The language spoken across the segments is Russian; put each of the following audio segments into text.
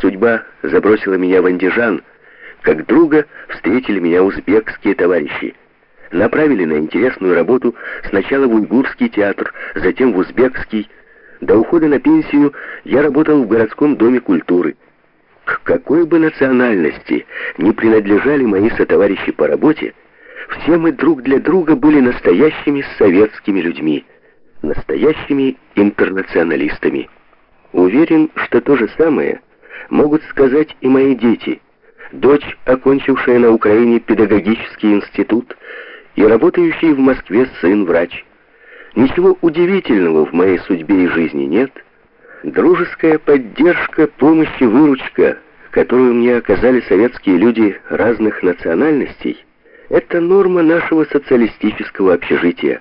Судьба забросила меня в Андижан. Как друга встретили меня узбекские товарищи. Направили на интересную работу сначала в уйгурский театр, затем в узбекский. До ухода на пенсию я работал в городском доме культуры. К какой бы национальности не принадлежали мои сотоварищи по работе, все мы друг для друга были настоящими советскими людьми, настоящими интернационалистами. Уверен, что то же самое могут сказать и мои дети. Дочь, окончившая на Украине педагогический институт, и работающий в Москве сын-врач. Ничего удивительного в моей судьбе и жизни нет. Дружеская поддержка, помощь и выручка, которую мне оказали советские люди разных национальностей, это норма нашего социалистического общежития.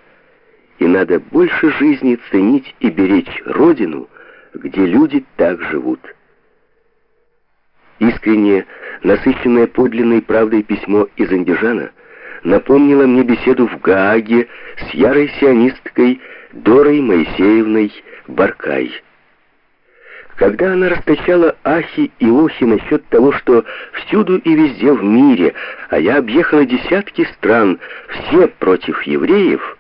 И надо больше жизни ценить и беречь родину, где люди так живут. Искреннее, насыщенное подлинной правдой письмо из Андижана напомнило мне беседу в Гааге с ярой сионисткой Дорой Моисеевной Баркай. Когда она расточала ахи и охи насчет того, что всюду и везде в мире, а я объехала десятки стран, все против евреев,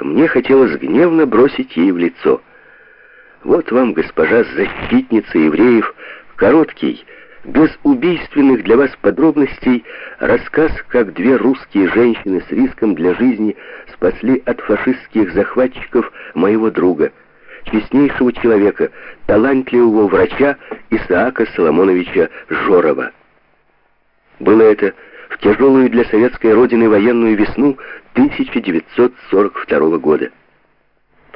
мне хотелось гневно бросить ей в лицо. Вот вам, госпожа защитница евреев, короткий, без убийственных для вас подробностей, рассказ, как две русские женщины с риском для жизни спасли от фашистских захватчиков моего друга, честнейшего человека, талантливого врача Исаака Соломоновича Жорова. Было это в тяжелую для советской родины военную весну 1942 года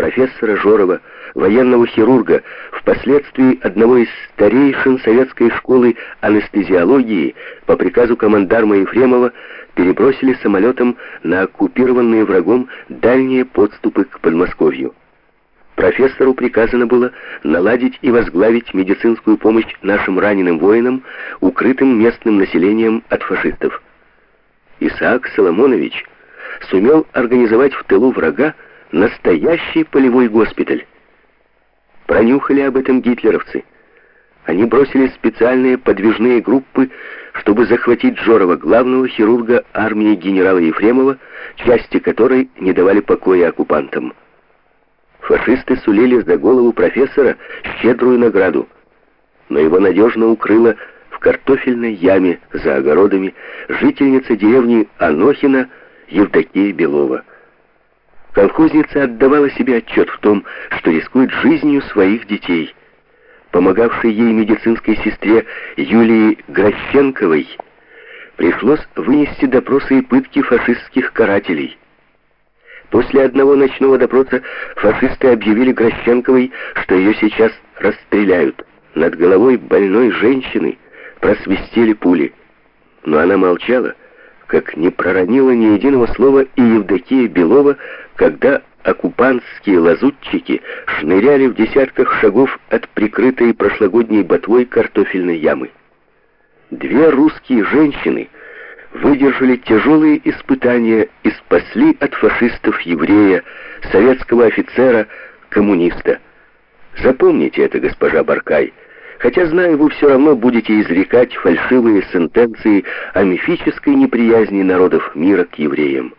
профессора Жорова, военного хирурга, впоследствии одного из старейшин советской школы анестезиологии, по приказу командарма Ефремова перебросили самолетом на оккупированные врагом дальние подступы к Подмосковью. Профессору приказано было наладить и возглавить медицинскую помощь нашим раненым воинам, укрытым местным населением от фашистов. Исаак Соломонович сумел организовать в тылу врага Настоящий полевой госпиталь. Пронюхали об этом гитлеровцы. Они бросили специальные подвижные группы, чтобы захватить Жорова, главного хирурга армии генерала Ефремова, части которой не давали покоя оккупантам. Фашисты сулили за голову профессора щедрую награду, но его надежно укрыла в картофельной яме за огородами жительница деревни Анохина Евдокия Белова. Колхозница отдавала себе отчет в том, что рискует жизнью своих детей. Помогавшей ей медицинской сестре Юлии Гращенковой пришлось вынести допросы и пытки фашистских карателей. После одного ночного допроса фашисты объявили Гращенковой, что ее сейчас расстреляют. Над головой больной женщины просвистели пули. Но она молчала, как не проронила ни единого слова и Евдокия Белова, когда оккупантские лазутчики шныряли в десятках шагов от прикрытой прошлогодней ботвой картофельной ямы. Две русские женщины выдержали тяжелые испытания и спасли от фашистов еврея, советского офицера, коммуниста. Запомните это, госпожа Баркай, Хотя, знаю, вы все равно будете изрекать фальшивые сентенции о мифической неприязни народов мира к евреям.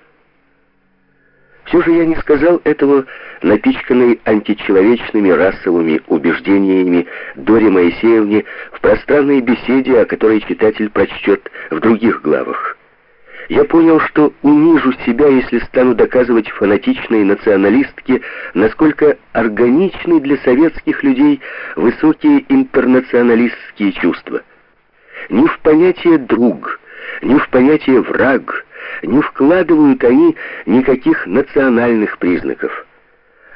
Все же я не сказал этого напичканной античеловечными расовыми убеждениями Доре Моисеевне в пространной беседе, о которой читатель прочтет в других главах. Я понял, что унижу себя, если стану доказывать фанатичной националистке, насколько органичны для советских людей высокие интернационалистские чувства. Ни в понятие «друг», ни в понятие «враг» не вкладывают они никаких национальных признаков.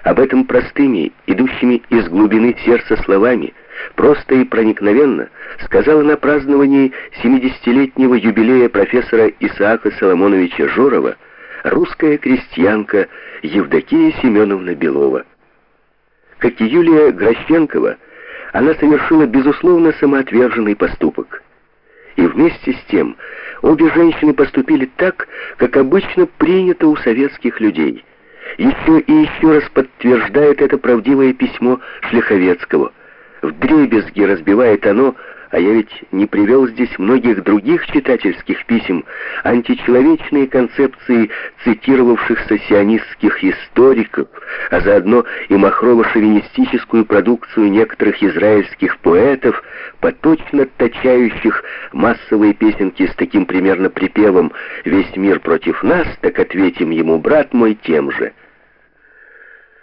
Об этом простыми, идущими из глубины сердца словами – просто и проникновенно сказала на праздновании 70-летнего юбилея профессора Исаака Соломоновича Жорова русская крестьянка Евдокия Семеновна Белова. Как и Юлия Грощенкова, она совершила, безусловно, самоотверженный поступок. И вместе с тем обе женщины поступили так, как обычно принято у советских людей. Еще и еще раз подтверждает это правдивое письмо Шлиховецкого – в дребезги разбивает оно А я ведь не привел здесь многих других читательских писем, античеловечные концепции цитировавшихся сионистских историков, а заодно и махрово-шовинистическую продукцию некоторых израильских поэтов, поточно отточающих массовые песенки с таким примерно припевом «Весь мир против нас, так ответим ему, брат мой, тем же».